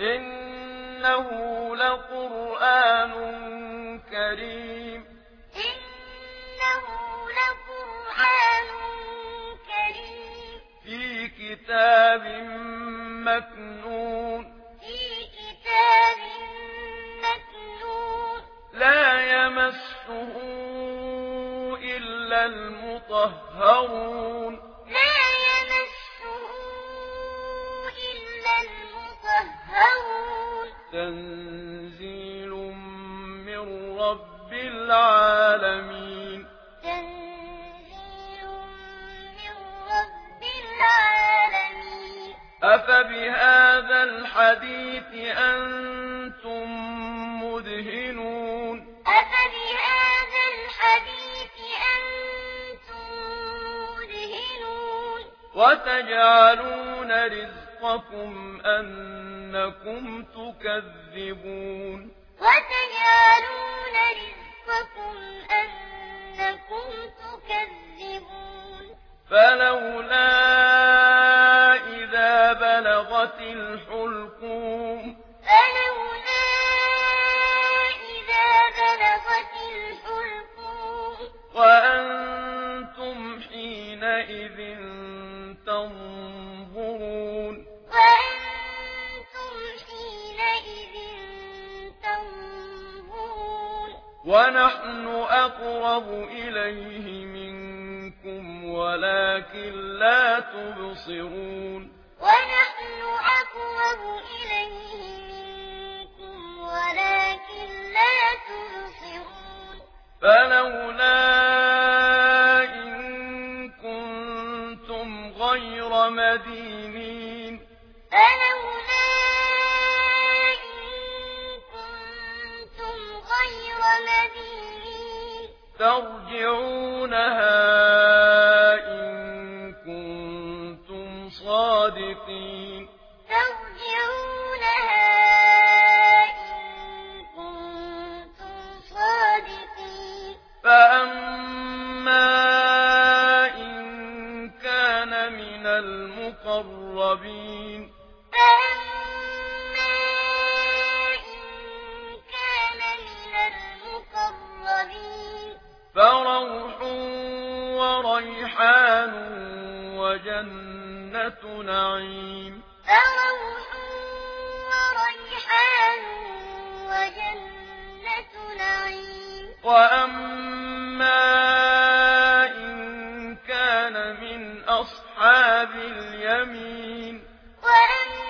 إنه لقرآن كريم إنه لقرآن كريم في كتاب مكنون في كتاب مكنون لا يمسه إلا المطهرون لا تنزيل من رب العالمين. أفبهذا الحديث أنتم مدهنون؟ أفبهذا الحديث أنتم مدهنون؟ وتجعلون رزقا يَسْحَقَكُمْ أَنَّكُمْ تُكَذِّبُونَ وَتَجْعَلُونَ رِزْقَكُمْ أَنَّكُمْ تُكَذِّبُونَ فَلَوْلَا ونحن أقرب إليه منكم ولكن لا تبصرون ونحن أقرب إليه منكم ولكن لا تبصرون فلولا إن كنتم غير مدينين فلولا ترجعونها إن كنتم صادقين. ترجعونها إن كنتم صادقين. فأما إن كان من المقربين. وروح وريحان وجنة نعيم. فروح وريحان وجنة نعيم. وأما إن كان من أصحاب اليمين. وأما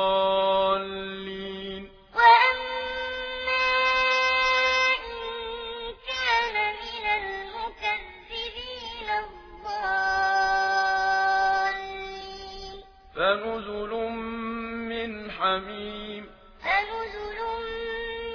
فنزل من حميم فنزل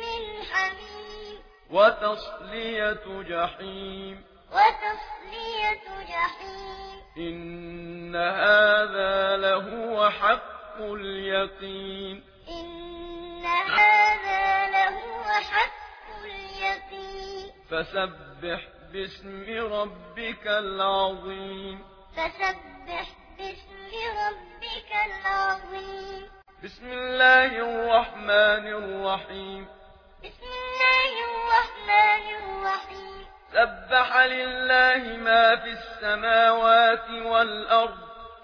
من حميم وتصلية جحيم وتصلية جحيم إن هذا له حق اليقين إن هذا له حق اليقين فسبح باسم ربك العظيم فسبح باسم ربك العظيم بسم الله الرحمن الرحيم بسم الله الرحمن الرحيم سبح لله ما في السماوات والأرض.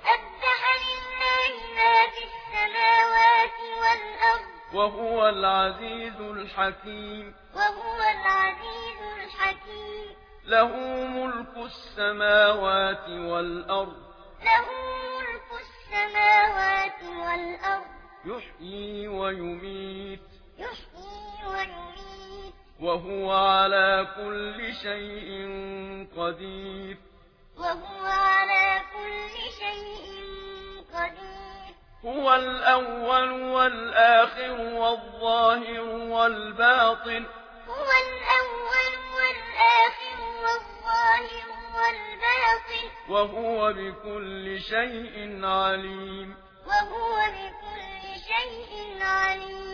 سبح لله ما في السماوات والأرض وهو العزيز الحكيم وهو العزيز الحكيم له ملك السماوات والأرض. له ملك السماوات والأرض. يحيي ويميت. يحيي ويميت. وهو على كل شيء قدير. وهو على كل شيء قدير. هو الأول والآخر والظاهر والباطن. وهو بكل شيء عليم وهو بكل شيء عليم